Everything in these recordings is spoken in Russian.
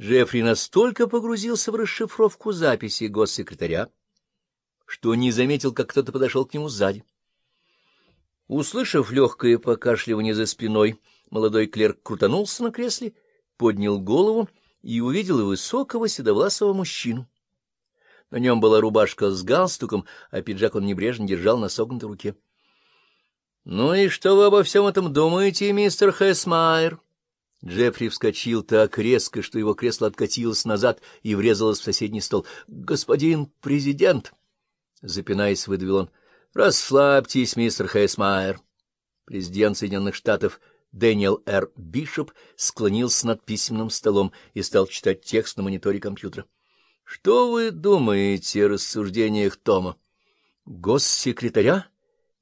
Джеффри настолько погрузился в расшифровку записи госсекретаря, что не заметил, как кто-то подошел к нему сзади. Услышав легкое покашливание за спиной, молодой клерк крутанулся на кресле, поднял голову и увидел высокого седовласого мужчину. На нем была рубашка с галстуком, а пиджак он небрежно держал на согнутой руке. — Ну и что вы обо всем этом думаете, мистер Хэсмайер? Джеффри вскочил так резко, что его кресло откатилось назад и врезалось в соседний стол. — Господин президент! — запинаясь, выдавил он. — Расслабьтесь, мистер Хэсмайер. Президент Соединенных Штатов Дэниел Р. Бишоп склонился над письменным столом и стал читать текст на мониторе компьютера. — Что вы думаете о рассуждениях Тома? — Госсекретаря?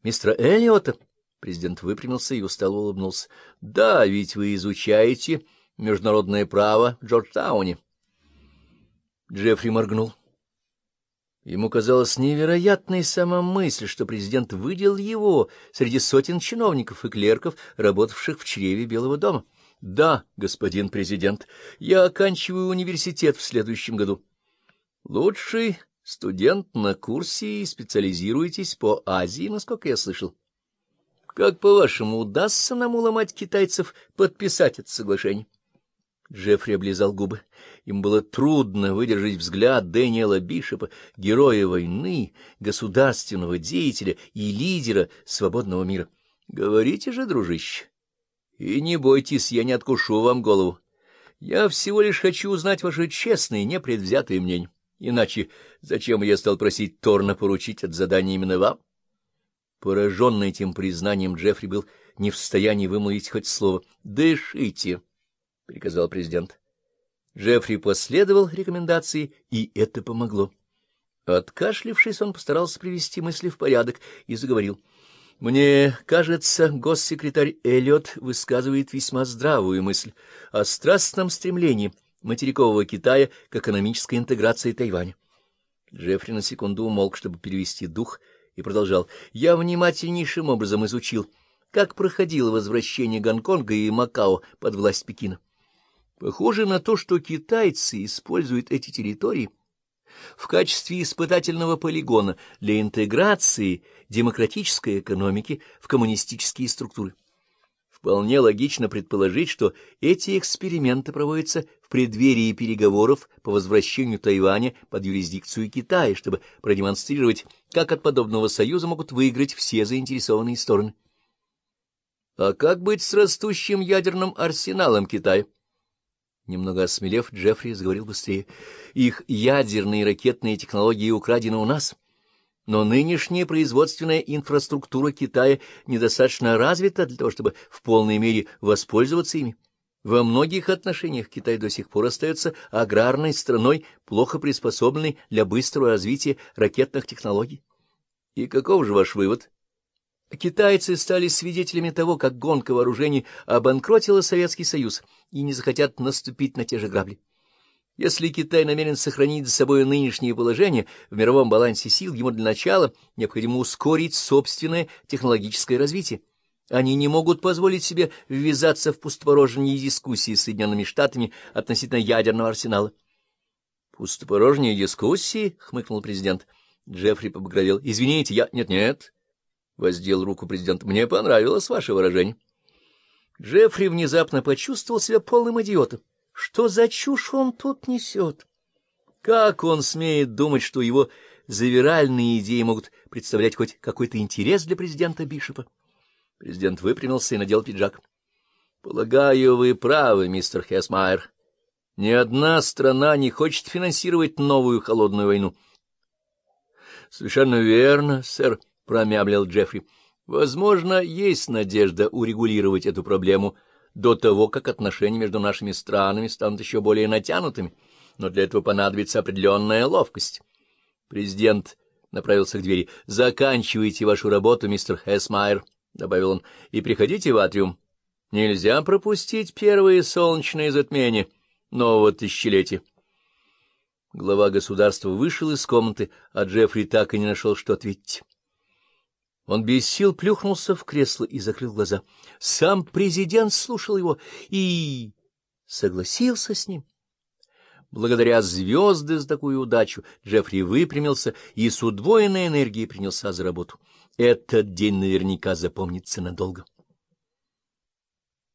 Мистера Эллиота? Президент выпрямился и устало улыбнулся. — Да, ведь вы изучаете международное право в Джорджтауне. Джеффри моргнул. Ему казалась невероятной сама мысль, что президент выделил его среди сотен чиновников и клерков, работавших в чреве Белого дома. — Да, господин президент, я оканчиваю университет в следующем году. — Лучший студент на курсе и специализируетесь по Азии, насколько я слышал. Как, по-вашему, удастся нам уломать китайцев подписать это соглашение? Джеффри облизал губы. Им было трудно выдержать взгляд Дэниела Бишопа, героя войны, государственного деятеля и лидера свободного мира. — Говорите же, дружище. И не бойтесь, я не откушу вам голову. Я всего лишь хочу узнать ваше честное, непредвзятое мнение. Иначе зачем я стал просить Торна поручить это задание именно вам? Пораженный этим признанием, Джеффри был не в состоянии вымолвить хоть слово. «Дышите!» — приказал президент. Джеффри последовал рекомендации, и это помогло. Откашлившись, он постарался привести мысли в порядок и заговорил. — Мне кажется, госсекретарь Эллиот высказывает весьма здравую мысль о страстном стремлении материкового Китая к экономической интеграции Тайваня. Джеффри на секунду умолк, чтобы перевести дух — и продолжал. «Я внимательнейшим образом изучил, как проходило возвращение Гонконга и Макао под власть Пекина. Похоже на то, что китайцы используют эти территории в качестве испытательного полигона для интеграции демократической экономики в коммунистические структуры. Вполне логично предположить, что эти эксперименты проводятся преддверии переговоров по возвращению Тайваня под юрисдикцию Китая, чтобы продемонстрировать, как от подобного союза могут выиграть все заинтересованные стороны. А как быть с растущим ядерным арсеналом Китая? Немного осмелев, Джеффри заговорил быстрее. Их ядерные и ракетные технологии украдены у нас. Но нынешняя производственная инфраструктура Китая недостаточно развита для того, чтобы в полной мере воспользоваться ими. Во многих отношениях Китай до сих пор остается аграрной страной, плохо приспособленной для быстрого развития ракетных технологий. И каков же ваш вывод? Китайцы стали свидетелями того, как гонка вооружений обанкротила Советский Союз и не захотят наступить на те же грабли. Если Китай намерен сохранить за собой нынешнее положение в мировом балансе сил, ему для начала необходимо ускорить собственное технологическое развитие. Они не могут позволить себе ввязаться в пустопорожние дискуссии с Соединенными Штатами относительно ядерного арсенала. — Пустопорожние дискуссии? — хмыкнул президент. Джеффри побагровел. — Извините, я... Нет-нет, — воздел руку президент. — Мне понравилось ваше выражение. Джеффри внезапно почувствовал себя полным идиотом. Что за чушь он тут несет? Как он смеет думать, что его завиральные идеи могут представлять хоть какой-то интерес для президента Бишопа? Президент выпрямился и надел пиджак. — Полагаю, вы правы, мистер Хесмайер. Ни одна страна не хочет финансировать новую холодную войну. — Совершенно верно, сэр, — промямлил Джеффри. — Возможно, есть надежда урегулировать эту проблему — до того, как отношения между нашими странами станут еще более натянутыми, но для этого понадобится определенная ловкость. Президент направился к двери. — Заканчивайте вашу работу, мистер Хесмайер, — добавил он, — и приходите в атриум. Нельзя пропустить первые солнечные затмения нового тысячелетия. Глава государства вышел из комнаты, а Джеффри так и не нашел, что ответить. Он без сил плюхнулся в кресло и закрыл глаза. Сам президент слушал его и согласился с ним. Благодаря звезды за такую удачу Джеффри выпрямился и с удвоенной энергией принялся за работу. Этот день наверняка запомнится надолго.